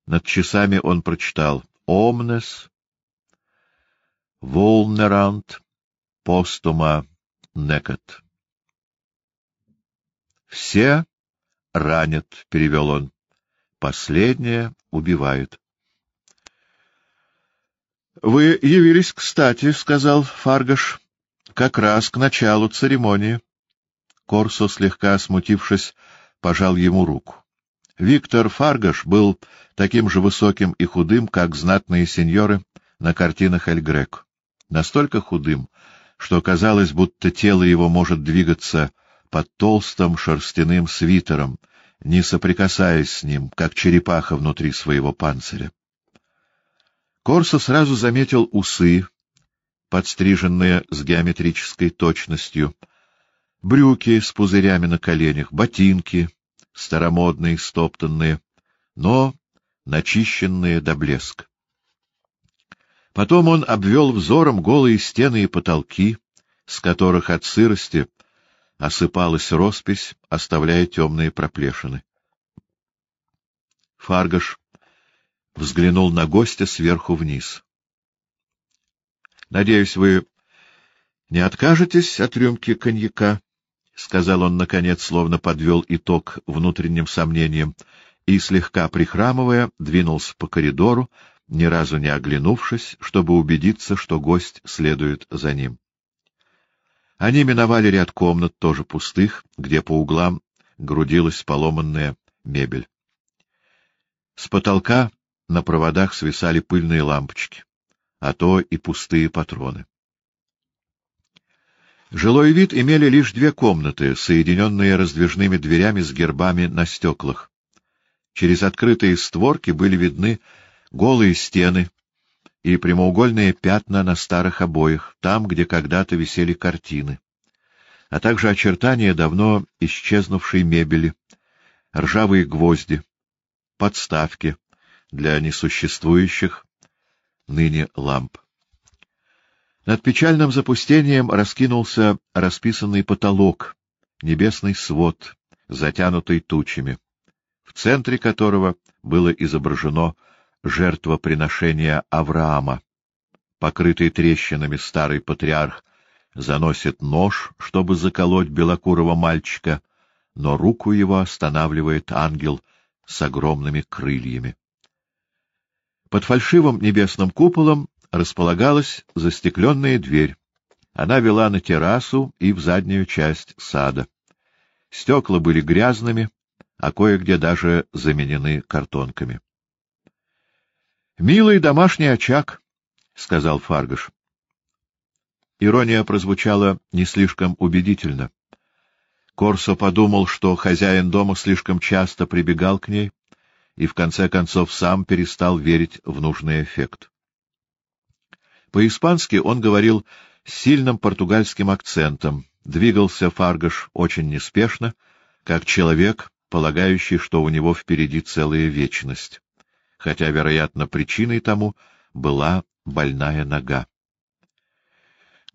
Над часами он прочитал «Omnes vulnerant postuma necet». «Все ранят», — перевел он. «Последнее убивает». — Вы явились кстати, — сказал Фаргаш, — как раз к началу церемонии. Корсо, слегка смутившись, пожал ему руку. Виктор Фаргаш был таким же высоким и худым, как знатные сеньоры на картинах Эль Греко. Настолько худым, что казалось, будто тело его может двигаться под толстым шерстяным свитером, не соприкасаясь с ним, как черепаха внутри своего панциря. Корсо сразу заметил усы, подстриженные с геометрической точностью, брюки с пузырями на коленях, ботинки, старомодные, стоптанные, но начищенные до блеска. Потом он обвел взором голые стены и потолки, с которых от сырости осыпалась роспись, оставляя темные проплешины. Фаргаш взглянул на гостя сверху вниз. — Надеюсь, вы не откажетесь от рюмки коньяка? — сказал он, наконец, словно подвел итог внутренним сомнениям, и, слегка прихрамывая, двинулся по коридору, ни разу не оглянувшись, чтобы убедиться, что гость следует за ним. Они миновали ряд комнат, тоже пустых, где по углам грудилась поломанная мебель. С потолка на проводах свисали пыльные лампочки, а то и пустые патроны. Жилой вид имели лишь две комнаты, соединенные раздвижными дверями с гербами на стеклах. Через открытые створки были видны голые стены и прямоугольные пятна на старых обоях, там, где когда-то висели картины, а также очертания давно исчезнувшей мебели, ржавые гвозди, подставки, для несуществующих ныне ламп. Над печальным запустением раскинулся расписанный потолок, небесный свод, затянутый тучами, в центре которого было изображено жертвоприношение Авраама. Покрытый трещинами старый патриарх заносит нож, чтобы заколоть белокурого мальчика, но руку его останавливает ангел с огромными крыльями. Под фальшивым небесным куполом располагалась застекленная дверь. Она вела на террасу и в заднюю часть сада. Стекла были грязными, а кое-где даже заменены картонками. — Милый домашний очаг, — сказал Фаргаш. Ирония прозвучала не слишком убедительно. Корсо подумал, что хозяин дома слишком часто прибегал к ней, и в конце концов сам перестал верить в нужный эффект. По-испански он говорил с сильным португальским акцентом, двигался Фаргаш очень неспешно, как человек, полагающий, что у него впереди целая вечность, хотя, вероятно, причиной тому была больная нога.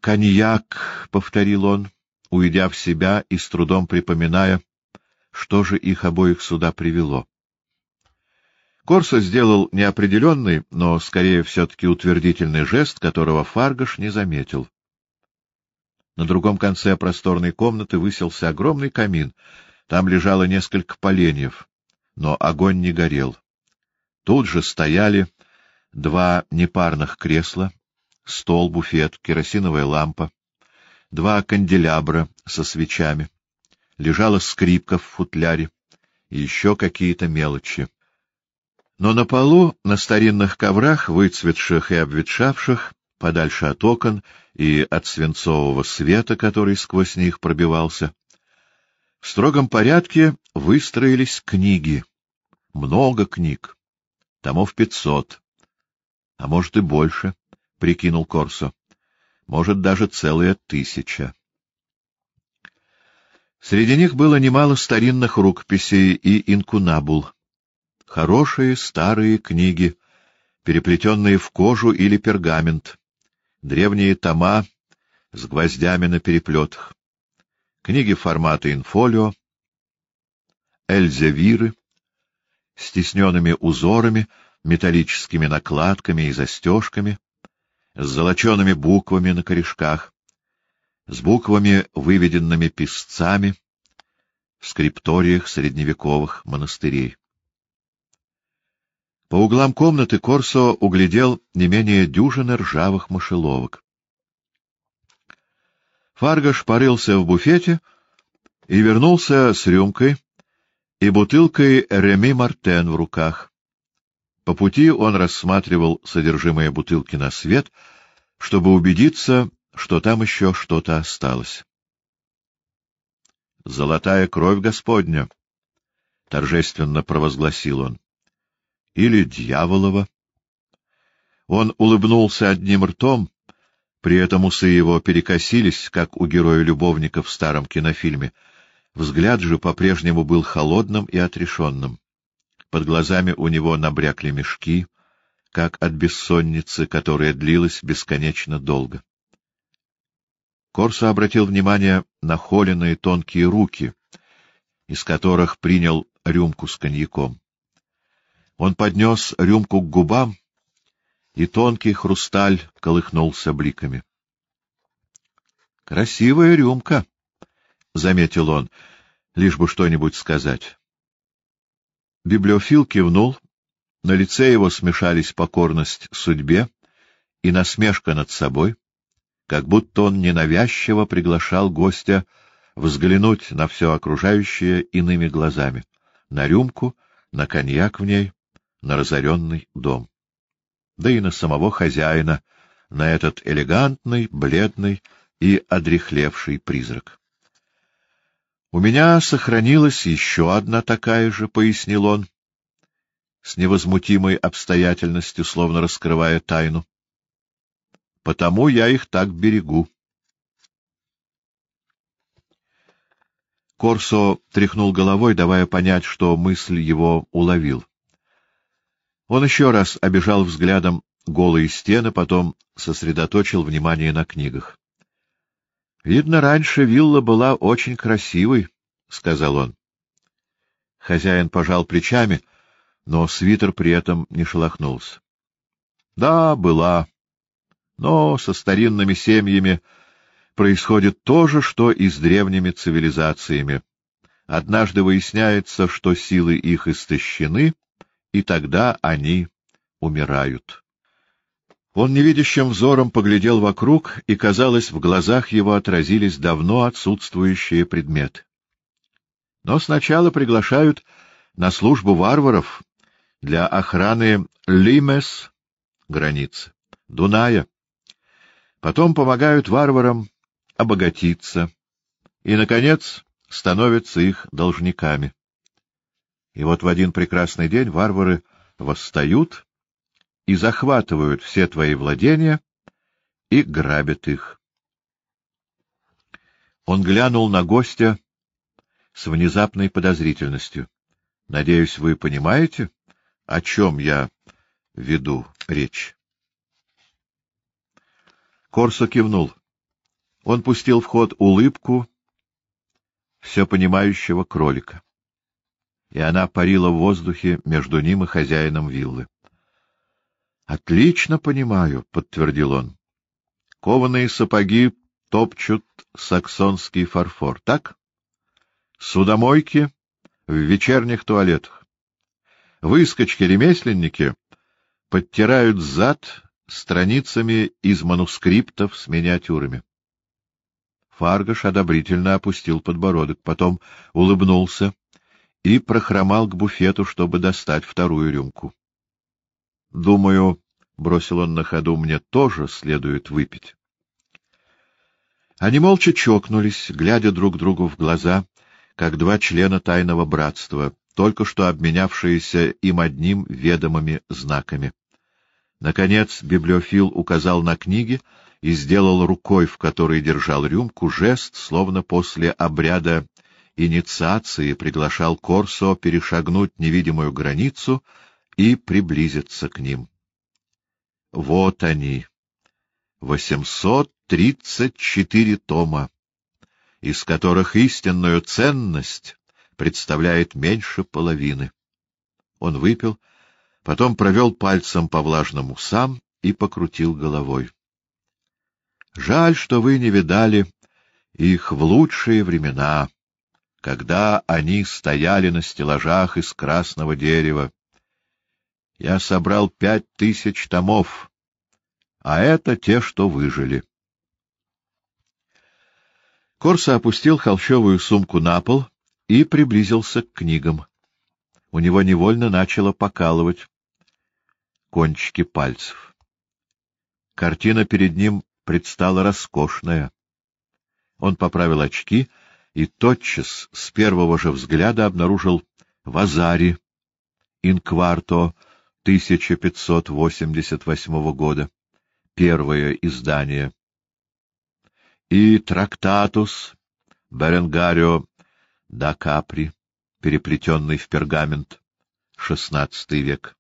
«Коньяк», — повторил он, уйдя в себя и с трудом припоминая, что же их обоих сюда привело. Корсо сделал неопределенный, но скорее все-таки утвердительный жест, которого Фаргаш не заметил. На другом конце просторной комнаты высился огромный камин. Там лежало несколько поленьев, но огонь не горел. Тут же стояли два непарных кресла, стол, буфет, керосиновая лампа, два канделябра со свечами. Лежала скрипка в футляре и еще какие-то мелочи. Но на полу, на старинных коврах, выцветших и обветшавших, подальше от окон и от свинцового света, который сквозь них пробивался, в строгом порядке выстроились книги. Много книг. Томов пятьсот. А может и больше, — прикинул Корсо. Может, даже целая тысяча. Среди них было немало старинных рукописей и инкунабул. Хорошие старые книги, переплетенные в кожу или пергамент, древние тома с гвоздями на переплетах, книги формата инфолио, эльзевиры, с тисненными узорами, металлическими накладками и застежками, с золочеными буквами на корешках, с буквами, выведенными писцами в скрипториях средневековых монастырей. По углам комнаты Корсо углядел не менее дюжины ржавых мышеловок. Фаргаш порылся в буфете и вернулся с рюмкой и бутылкой Реми Мартен в руках. По пути он рассматривал содержимое бутылки на свет, чтобы убедиться, что там еще что-то осталось. «Золотая кровь Господня!» — торжественно провозгласил он или дьяволова. Он улыбнулся одним ртом, при этом усы его перекосились, как у героя-любовника в старом кинофильме. Взгляд же по-прежнему был холодным и отрешенным. Под глазами у него набрякли мешки, как от бессонницы, которая длилась бесконечно долго. Корсо обратил внимание на холеные тонкие руки, из которых принял рюмку с коньяком. Он поднес рюмку к губам, и тонкий хрусталь колыхнулся бликами. — Красивая рюмка, — заметил он, лишь бы что-нибудь сказать. Библиофил кивнул, на лице его смешались покорность судьбе и насмешка над собой, как будто он ненавязчиво приглашал гостя взглянуть на все окружающее иными глазами, на рюмку, на коньяк в ней, на разоренный дом. Да и на самого хозяина, на этот элегантный, бледный и одрехлевший призрак. — У меня сохранилась еще одна такая же, — пояснил он, с невозмутимой обстоятельностью, словно раскрывая тайну. — Потому я их так берегу. Корсо тряхнул головой, давая понять, что мысль его уловил. Он еще раз обижал взглядом голые стены, потом сосредоточил внимание на книгах. — Видно, раньше вилла была очень красивой, — сказал он. Хозяин пожал плечами, но свитер при этом не шелохнулся. — Да, была. Но со старинными семьями происходит то же, что и с древними цивилизациями. Однажды выясняется, что силы их истощены — и тогда они умирают. Он невидящим взором поглядел вокруг, и, казалось, в глазах его отразились давно отсутствующие предметы. Но сначала приглашают на службу варваров для охраны Лимес, границы, Дуная. Потом помогают варварам обогатиться и, наконец, становятся их должниками. И вот в один прекрасный день варвары восстают и захватывают все твои владения и грабят их. Он глянул на гостя с внезапной подозрительностью. — Надеюсь, вы понимаете, о чем я веду речь? Корсо кивнул. Он пустил в ход улыбку все понимающего кролика. И она парила в воздухе между ним и хозяином виллы. — Отлично понимаю, — подтвердил он. — Кованые сапоги топчут саксонский фарфор, так? Судомойки в вечерних туалетах. Выскочки-ремесленники подтирают зад страницами из манускриптов с миниатюрами. Фаргаш одобрительно опустил подбородок, потом улыбнулся и прохромал к буфету, чтобы достать вторую рюмку. — Думаю, — бросил он на ходу, — мне тоже следует выпить. Они молча чокнулись, глядя друг другу в глаза, как два члена тайного братства, только что обменявшиеся им одним ведомыми знаками. Наконец библиофил указал на книги и сделал рукой, в которой держал рюмку, жест, словно после обряда инициации приглашал Корсо перешагнуть невидимую границу и приблизиться к ним. Вот они, восемьсот тридцать четыре тома, из которых истинную ценность представляет меньше половины. Он выпил, потом провел пальцем по влажным усам и покрутил головой. Жаль, что вы не видали их в лучшие времена, когда они стояли на стеллажах из красного дерева. Я собрал пять тысяч томов, а это те, что выжили. Корса опустил холщовую сумку на пол и приблизился к книгам. У него невольно начало покалывать кончики пальцев. Картина перед ним предстала роскошная. Он поправил очки и тотчас с первого же взгляда обнаружил Вазари, Инкварто 1588 года, первое издание и Трактатус Беренгарио да Капри, переплетенный в пергамент, XVI век.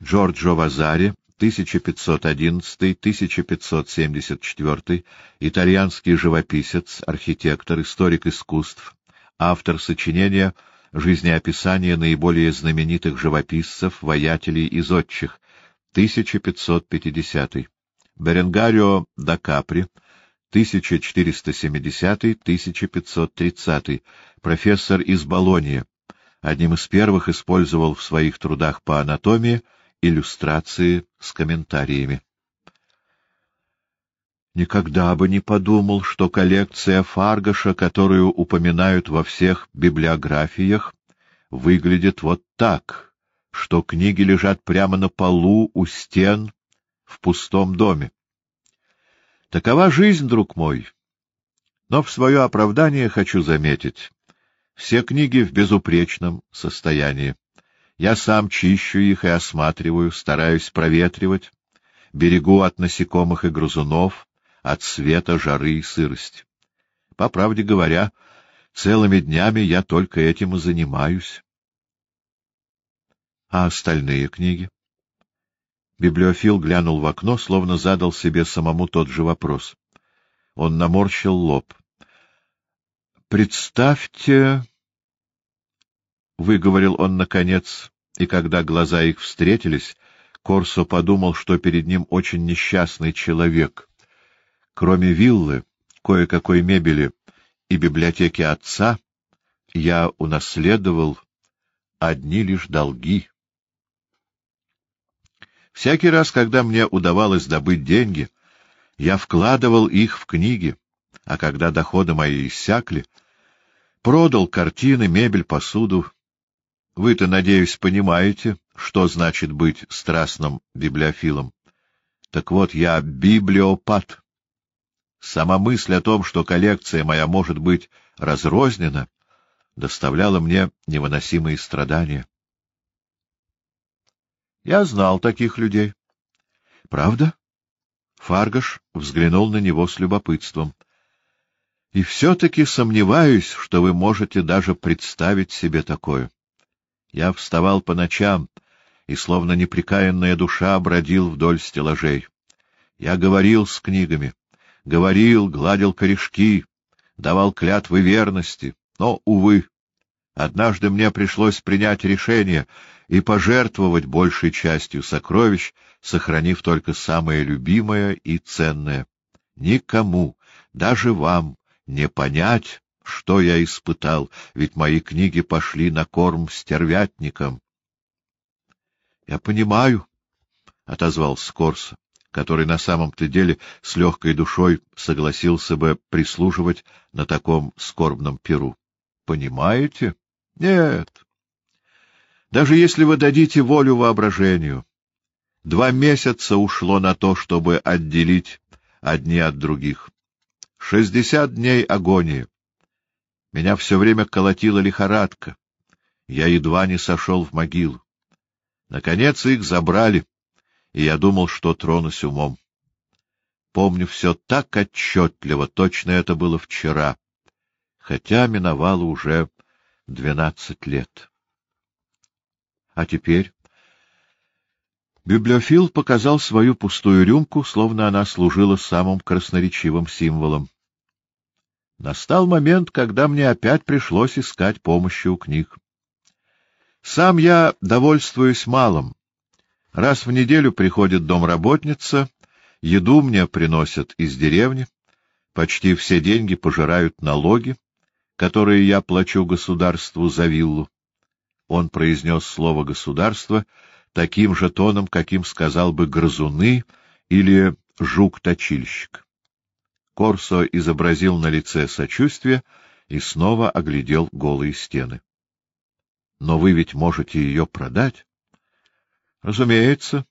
Джорджо Вазари, 1511-1574, итальянский живописец, архитектор, историк искусств, автор сочинения «Жизнеописание наиболее знаменитых живописцев, воятелей и зодчих», 1550. Беренгарио да Капри, 1470-1530, профессор из Болонии, одним из первых использовал в своих трудах по анатомии иллюстрации с комментариями. Никогда бы не подумал, что коллекция Фаргаша, которую упоминают во всех библиографиях, выглядит вот так, что книги лежат прямо на полу у стен в пустом доме. Такова жизнь, друг мой. Но в свое оправдание хочу заметить. Все книги в безупречном состоянии. Я сам чищу их и осматриваю, стараюсь проветривать, берегу от насекомых и грызунов, от света, жары и сырости. По правде говоря, целыми днями я только этим и занимаюсь. А остальные книги? Библиофил глянул в окно, словно задал себе самому тот же вопрос. Он наморщил лоб. — Представьте... — выговорил он наконец, и когда глаза их встретились, Корсо подумал, что перед ним очень несчастный человек. Кроме виллы, кое-какой мебели и библиотеки отца, я унаследовал одни лишь долги. Всякий раз, когда мне удавалось добыть деньги, я вкладывал их в книги, а когда доходы мои иссякли, продал картины, мебель, посуду. Вы-то, надеюсь, понимаете, что значит быть страстным библиофилом. Так вот, я библиопат. Сама мысль о том, что коллекция моя может быть разрознена, доставляла мне невыносимые страдания. Я знал таких людей. — Правда? Фаргаш взглянул на него с любопытством. — И все-таки сомневаюсь, что вы можете даже представить себе такое. Я вставал по ночам и, словно неприкаянная душа, бродил вдоль стеллажей. Я говорил с книгами, говорил, гладил корешки, давал клятвы верности, но, увы, однажды мне пришлось принять решение и пожертвовать большей частью сокровищ, сохранив только самое любимое и ценное. Никому, даже вам, не понять, что я испытал, ведь мои книги пошли на корм стервятникам. — Я понимаю, — отозвался Корсо, который на самом-то деле с легкой душой согласился бы прислуживать на таком скорбном перу. — Понимаете? — Нет. Даже если вы дадите волю воображению, два месяца ушло на то, чтобы отделить одни от других. Шестьдесят дней агонии. Меня все время колотила лихорадка. Я едва не сошел в могилу. Наконец их забрали, и я думал, что тронусь умом. Помню все так отчетливо, точно это было вчера, хотя миновало уже двенадцать лет. А теперь... Библиофил показал свою пустую рюмку, словно она служила самым красноречивым символом. Настал момент, когда мне опять пришлось искать помощи у книг. Сам я довольствуюсь малым. Раз в неделю приходит домработница, еду мне приносят из деревни, почти все деньги пожирают налоги, которые я плачу государству за виллу. Он произнес слово «государство» таким же тоном, каким сказал бы «грызуны» или «жук-точильщик». Корсо изобразил на лице сочувствие и снова оглядел голые стены. — Но вы ведь можете ее продать? — Разумеется.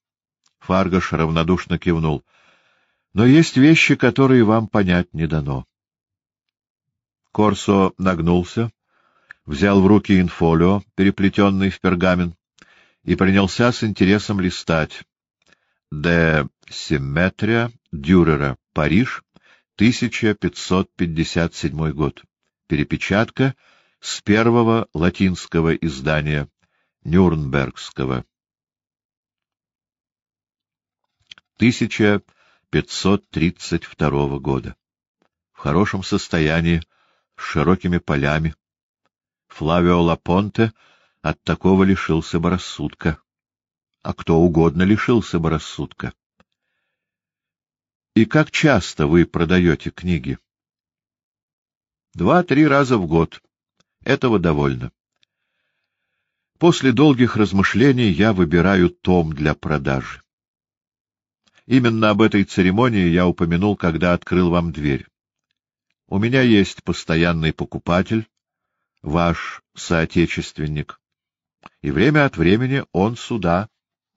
Фаргаш равнодушно кивнул. — Но есть вещи, которые вам понять не дано. Корсо нагнулся, взял в руки инфолио, переплетенный в пергамент, и принялся с интересом листать. «Де Симметрия Дюрера, Париж, 1557 год. Перепечатка с первого латинского издания Нюрнбергского. 1532 года. В хорошем состоянии, с широкими полями. Флавио Лапонте от такого лишился бы рассудка. А кто угодно лишился бы рассудка. И как часто вы продаете книги? Два-три раза в год. Этого довольно. После долгих размышлений я выбираю том для продажи. Именно об этой церемонии я упомянул, когда открыл вам дверь. У меня есть постоянный покупатель, ваш соотечественник, и время от времени он сюда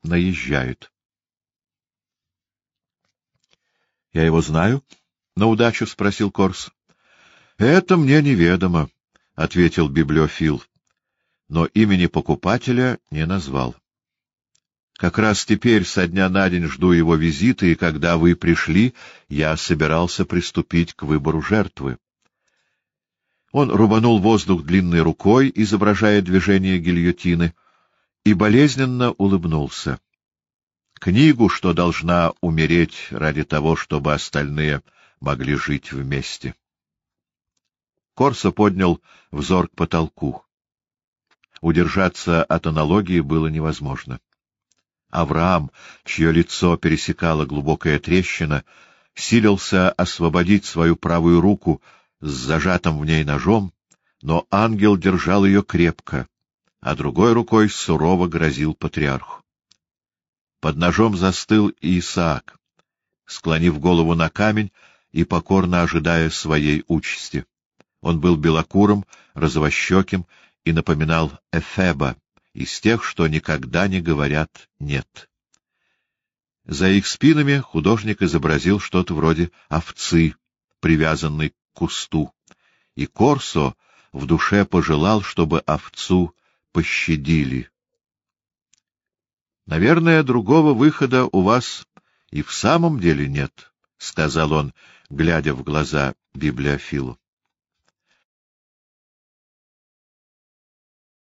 наезжает. — Я его знаю? — на удачу спросил Корс. — Это мне неведомо, — ответил библиофил, но имени покупателя не назвал. Как раз теперь со дня на день жду его визита, и когда вы пришли, я собирался приступить к выбору жертвы. Он рубанул воздух длинной рукой, изображая движение гильотины, и болезненно улыбнулся книгу, что должна умереть ради того, чтобы остальные могли жить вместе. Корсо поднял взор к потолку. Удержаться от аналогии было невозможно. Авраам, чье лицо пересекала глубокая трещина, силился освободить свою правую руку с зажатым в ней ножом, но ангел держал ее крепко, а другой рукой сурово грозил патриарху. Под ножом застыл Исаак, склонив голову на камень и покорно ожидая своей участи. Он был белокурым, розовощеким и напоминал Эфеба, из тех, что никогда не говорят «нет». За их спинами художник изобразил что-то вроде овцы, привязанной к кусту, и Корсо в душе пожелал, чтобы овцу пощадили. — Наверное, другого выхода у вас и в самом деле нет, — сказал он, глядя в глаза библиофилу.